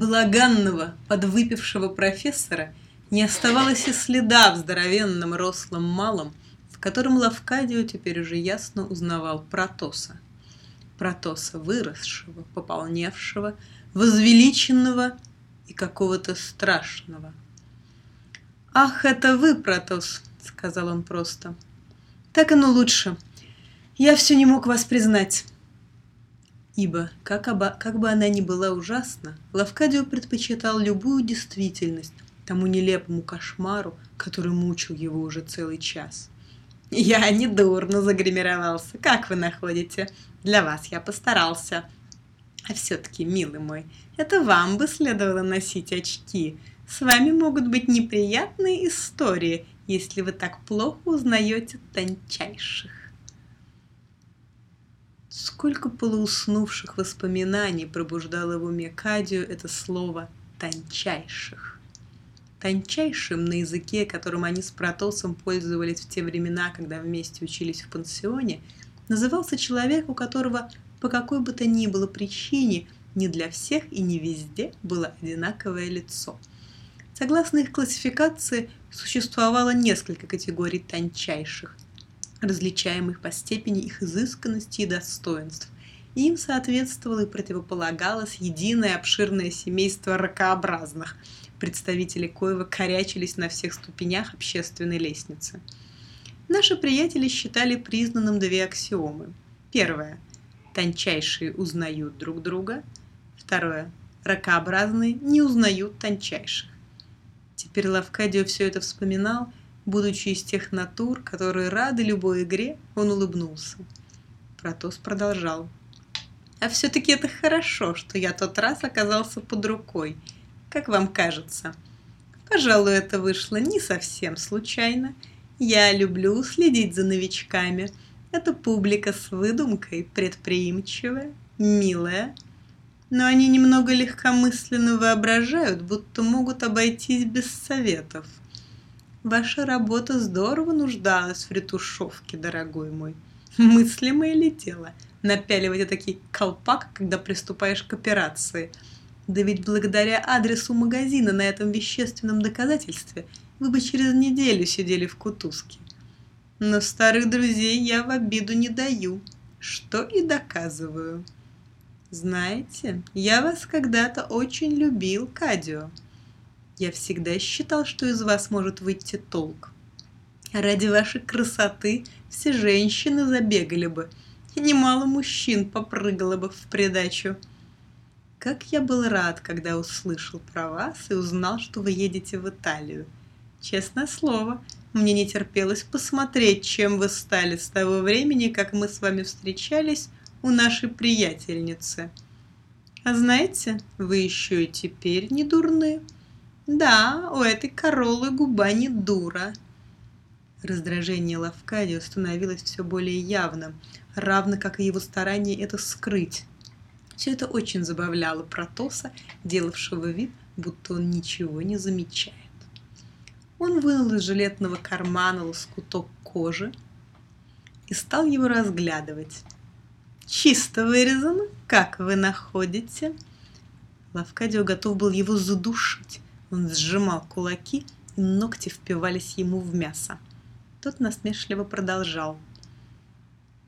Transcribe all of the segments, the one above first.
Благанного, подвыпившего профессора не оставалось и следа в здоровенном рослом малом, в котором Лавкадио теперь уже ясно узнавал Протоса. Протоса выросшего, пополневшего, возвеличенного и какого-то страшного. «Ах, это вы, Протос!» — сказал он просто. «Так оно лучше. Я все не мог вас признать». Ибо, как, оба, как бы она ни была ужасна, Лавкадио предпочитал любую действительность тому нелепому кошмару, который мучил его уже целый час. «Я недурно загримировался. Как вы находите? Для вас я постарался. А все-таки, милый мой, это вам бы следовало носить очки. С вами могут быть неприятные истории, если вы так плохо узнаете тончайших. Сколько полууснувших воспоминаний пробуждало в уме Кадию это слово «тончайших». Тончайшим на языке, которым они с Протосом пользовались в те времена, когда вместе учились в пансионе, назывался человек, у которого по какой бы то ни было причине не для всех и не везде было одинаковое лицо – Согласно их классификации, существовало несколько категорий тончайших, различаемых по степени их изысканности и достоинств. Им соответствовало и противополагалось единое обширное семейство ракообразных, представители коего корячились на всех ступенях общественной лестницы. Наши приятели считали признанным две аксиомы. Первое. Тончайшие узнают друг друга. Второе. Ракообразные не узнают тончайших. Теперь Лавкадио все это вспоминал, будучи из тех натур, которые рады любой игре, он улыбнулся. Протос продолжал. «А все-таки это хорошо, что я тот раз оказался под рукой. Как вам кажется?» «Пожалуй, это вышло не совсем случайно. Я люблю следить за новичками. Это публика с выдумкой, предприимчивая, милая, но они немного легкомысленно воображают, будто могут обойтись без советов. Ваша работа здорово нуждалась в ретушевке, дорогой мой. Мыслимое ли дело напяливать такой колпак, когда приступаешь к операции? Да ведь благодаря адресу магазина на этом вещественном доказательстве вы бы через неделю сидели в кутузке. Но старых друзей я в обиду не даю, что и доказываю. Знаете, я вас когда-то очень любил, Кадио. Я всегда считал, что из вас может выйти толк. Ради вашей красоты все женщины забегали бы, и немало мужчин попрыгало бы в придачу. Как я был рад, когда услышал про вас и узнал, что вы едете в Италию. Честное слово, мне не терпелось посмотреть, чем вы стали с того времени, как мы с вами встречались у нашей приятельницы. А знаете, вы еще и теперь не дурны. Да, у этой королы губа не дура. Раздражение Лавкадио становилось все более явным, равно как и его старание это скрыть. Все это очень забавляло Протоса, делавшего вид, будто он ничего не замечает. Он вынул из жилетного кармана лоскуток кожи и стал его разглядывать. Чисто вырезано. Как вы находите?» Лавкадио готов был его задушить. Он сжимал кулаки, и ногти впивались ему в мясо. Тот насмешливо продолжал.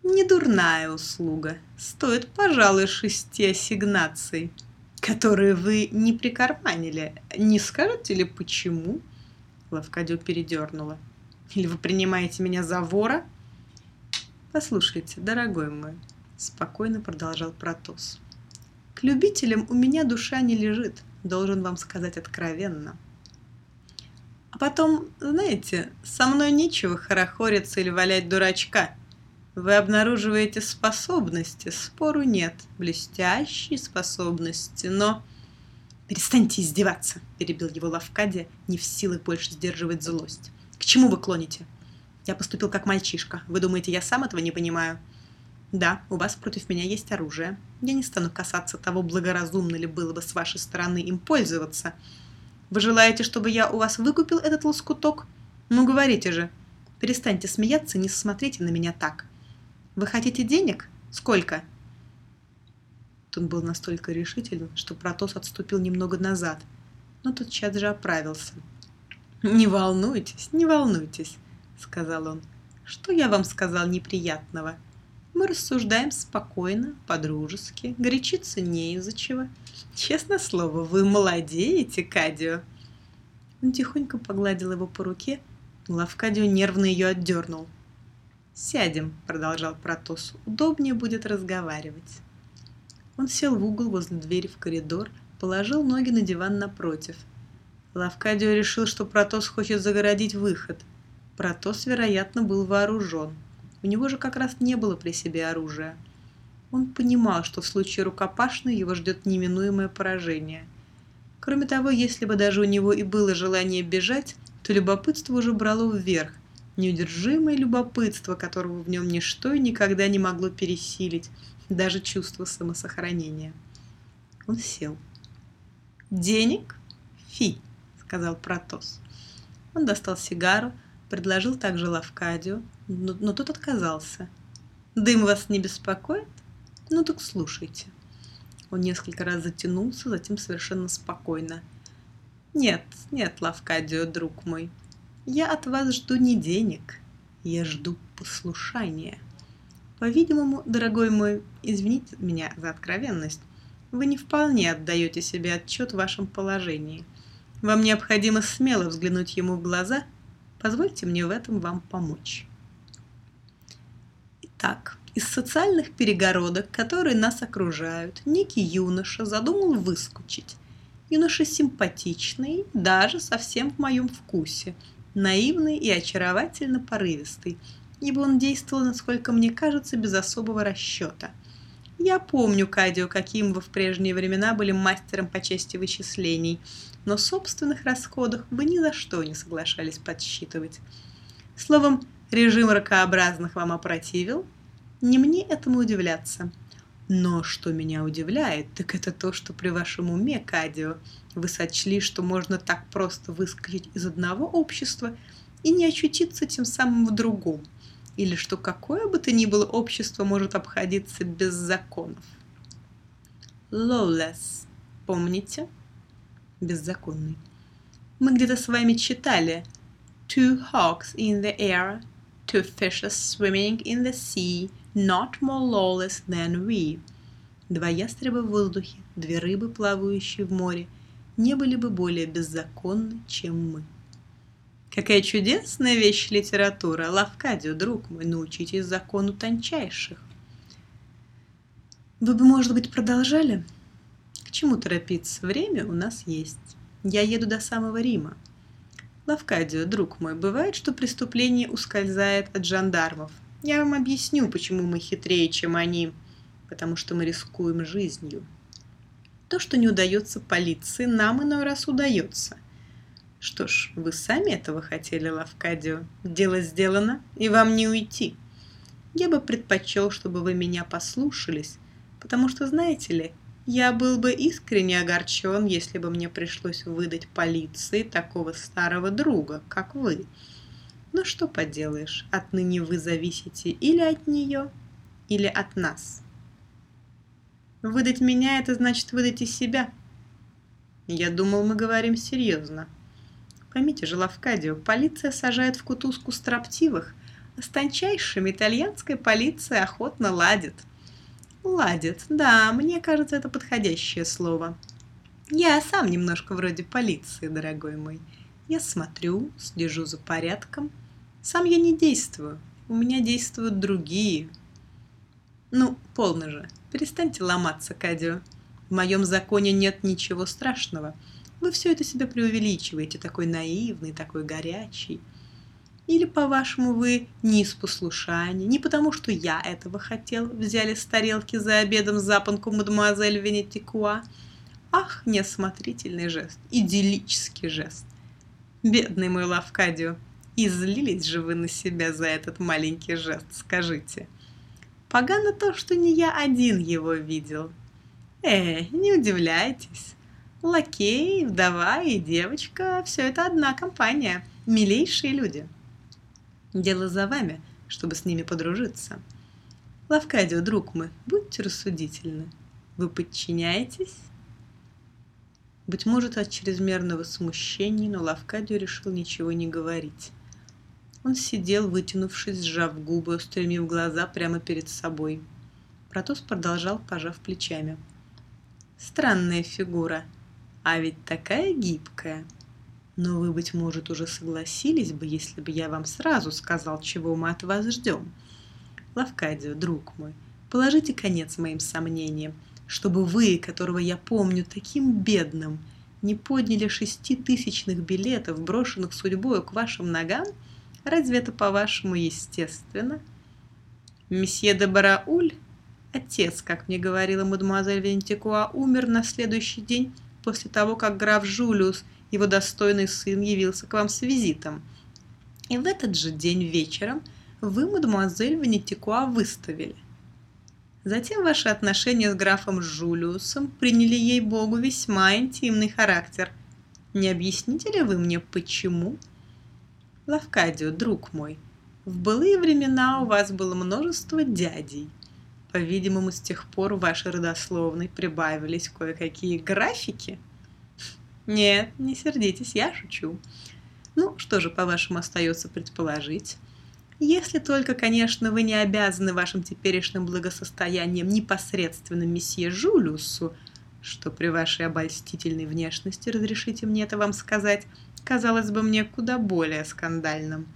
«Недурная услуга. Стоит, пожалуй, шести ассигнаций, которые вы не прикарманили. Не скажете ли, почему?» Лавкадио передернула. «Или вы принимаете меня за вора?» «Послушайте, дорогой мой, спокойно продолжал Протос. К любителям у меня душа не лежит, должен вам сказать откровенно. А потом, знаете, со мной нечего хорохориться или валять дурачка. Вы обнаруживаете способности, спору нет, блестящие способности, но... «Перестаньте издеваться!» – перебил его Лавкадия, не в силах больше сдерживать злость. «К чему вы клоните? Я поступил как мальчишка. Вы думаете, я сам этого не понимаю?» Да, у вас против меня есть оружие. Я не стану касаться того, благоразумно ли было бы с вашей стороны им пользоваться. Вы желаете, чтобы я у вас выкупил этот лоскуток? Ну, говорите же. Перестаньте смеяться, не смотрите на меня так. Вы хотите денег? Сколько? Он был настолько решителен, что Протос отступил немного назад, но тотчас же оправился. «Не волнуйтесь, не волнуйтесь», — сказал он. «Что я вам сказал неприятного? Мы рассуждаем спокойно, по-дружески, горячиться не из-за чего. Честное слово, вы молодеете, Кадио». Он тихонько погладил его по руке, но Лавкадио нервно ее отдернул. «Сядем», — продолжал Протос, — «удобнее будет разговаривать». Он сел в угол возле двери в коридор, положил ноги на диван напротив. Лавкадио решил, что Протос хочет загородить выход. Протос, вероятно, был вооружен. У него же как раз не было при себе оружия. Он понимал, что в случае рукопашной его ждет неминуемое поражение. Кроме того, если бы даже у него и было желание бежать, то любопытство уже брало вверх. Неудержимое любопытство, которого в нем ничто и никогда не могло пересилить, даже чувство самосохранения. Он сел. «Денег? Фи!» — сказал Протос. Он достал сигару, предложил также Лавкадио, но, но тот отказался. «Дым вас не беспокоит? Ну так слушайте». Он несколько раз затянулся, затем совершенно спокойно. «Нет, нет, Лавкадио, друг мой, я от вас жду не денег, я жду послушания». По-видимому, дорогой мой, извините меня за откровенность, вы не вполне отдаете себе отчет в вашем положении. Вам необходимо смело взглянуть ему в глаза. Позвольте мне в этом вам помочь. Итак, из социальных перегородок, которые нас окружают, некий юноша задумал выскочить. Юноша симпатичный, даже совсем в моем вкусе, наивный и очаровательно порывистый – ибо он действовал, насколько мне кажется, без особого расчета. Я помню, Кадио, каким вы в прежние времена были мастером по части вычислений, но собственных расходах вы ни за что не соглашались подсчитывать. Словом, режим ракообразных вам опротивил? Не мне этому удивляться. Но что меня удивляет, так это то, что при вашем уме, Кадио, вы сочли, что можно так просто выскочить из одного общества и не очутиться тем самым в другом – или что какое бы то ни было общество может обходиться без законов. Lawless. Помните? Беззаконный. Мы где-то с вами читали Two hawks in the air, two fishes swimming in the sea, not more lawless than we. Два ястреба в воздухе, две рыбы, плавающие в море, не были бы более беззаконны, чем мы. Какая чудесная вещь литература! Лавкадио, друг мой, научитесь закону тончайших. Вы бы, может быть, продолжали? К чему торопиться? Время у нас есть. Я еду до самого Рима. Лавкадио, друг мой, бывает, что преступление ускользает от жандармов. Я вам объясню, почему мы хитрее, чем они. Потому что мы рискуем жизнью. То, что не удается полиции, нам иной раз удается. Что ж, вы сами этого хотели, Лавкадио. Дело сделано, и вам не уйти. Я бы предпочел, чтобы вы меня послушались, потому что, знаете ли, я был бы искренне огорчен, если бы мне пришлось выдать полиции такого старого друга, как вы. Но что поделаешь, отныне вы зависите или от нее, или от нас. Выдать меня – это значит выдать и себя. Я думал, мы говорим серьезно. Поймите же, Лавкадио, полиция сажает в кутузку строптивых, а с тончайшими итальянская полиция охотно ладит. Ладит, да, мне кажется, это подходящее слово. Я сам немножко вроде полиции, дорогой мой. Я смотрю, слежу за порядком. Сам я не действую, у меня действуют другие. Ну, полно же, перестаньте ломаться, Кадио. В моем законе нет ничего страшного – вы все это себя преувеличиваете, такой наивный, такой горячий. Или, по-вашему, вы не из послушания, не потому, что я этого хотел, взяли с тарелки за обедом запонку мадемуазель Венетикуа? Ах, неосмотрительный жест, идиллический жест. Бедный мой Лавкадио, излились же вы на себя за этот маленький жест, скажите. Погано то, что не я один его видел. Э, не удивляйтесь. Лакей, вдова и девочка – все это одна компания, милейшие люди. Дело за вами, чтобы с ними подружиться. Лавкадио, друг мой, будьте рассудительны. Вы подчиняетесь?» Быть может, от чрезмерного смущения, но Лавкадио решил ничего не говорить. Он сидел, вытянувшись, сжав губы, устремив глаза прямо перед собой. Протос продолжал, пожав плечами. «Странная фигура, а ведь такая гибкая. Но вы, быть может, уже согласились бы, если бы я вам сразу сказал, чего мы от вас ждем. Лавкадио, друг мой, положите конец моим сомнениям, чтобы вы, которого я помню таким бедным, не подняли шеститысячных билетов, брошенных судьбою к вашим ногам – Разве это, по-вашему, естественно? Месье де Барауль, отец, как мне говорила мадемуазель Вентикуа, умер на следующий день после того, как граф Жулиус, его достойный сын, явился к вам с визитом. И в этот же день вечером вы, мадемуазель Венетикуа, выставили. Затем ваши отношения с графом Жулиусом приняли ей-богу весьма интимный характер. Не объясните ли вы мне, почему?» Лавкадио, друг мой, в былые времена у вас было множество дядей. По-видимому, с тех пор в вашей родословной прибавились кое-какие графики. Нет, не сердитесь, я шучу. Ну, что же, по-вашему, остается предположить? Если только, конечно, вы не обязаны вашим теперешним благосостоянием непосредственно месье Жулиусу, что при вашей обольстительной внешности, разрешите мне это вам сказать, казалось бы мне куда более скандальным.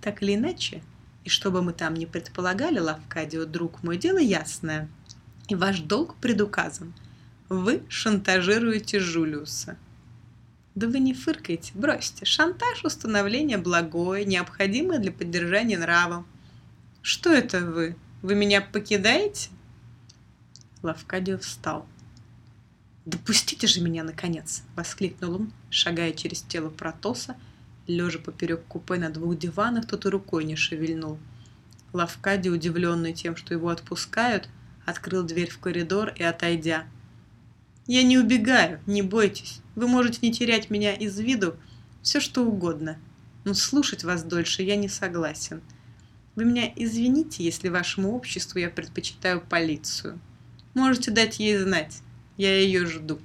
Так или иначе, и что бы мы там ни предполагали, Лавкадио, друг мой, дело ясное. И ваш долг предуказан. Вы шантажируете Жулиуса. Да вы не фыркайте, бросьте. Шантаж – установление благое, необходимое для поддержания нрава. Что это вы? Вы меня покидаете? Лавкадио встал. «Допустите же меня, наконец!» — воскликнул он, шагая через тело Протоса, лежа поперек купе на двух диванах, тот и рукой не шевельнул. Лавкади, удивленный тем, что его отпускают, открыл дверь в коридор и, отойдя, «Я не убегаю, не бойтесь. Вы можете не терять меня из виду, все что угодно. Но слушать вас дольше я не согласен. Вы меня извините, если вашему обществу я предпочитаю полицию. Можете дать ей знать. Я ее жду.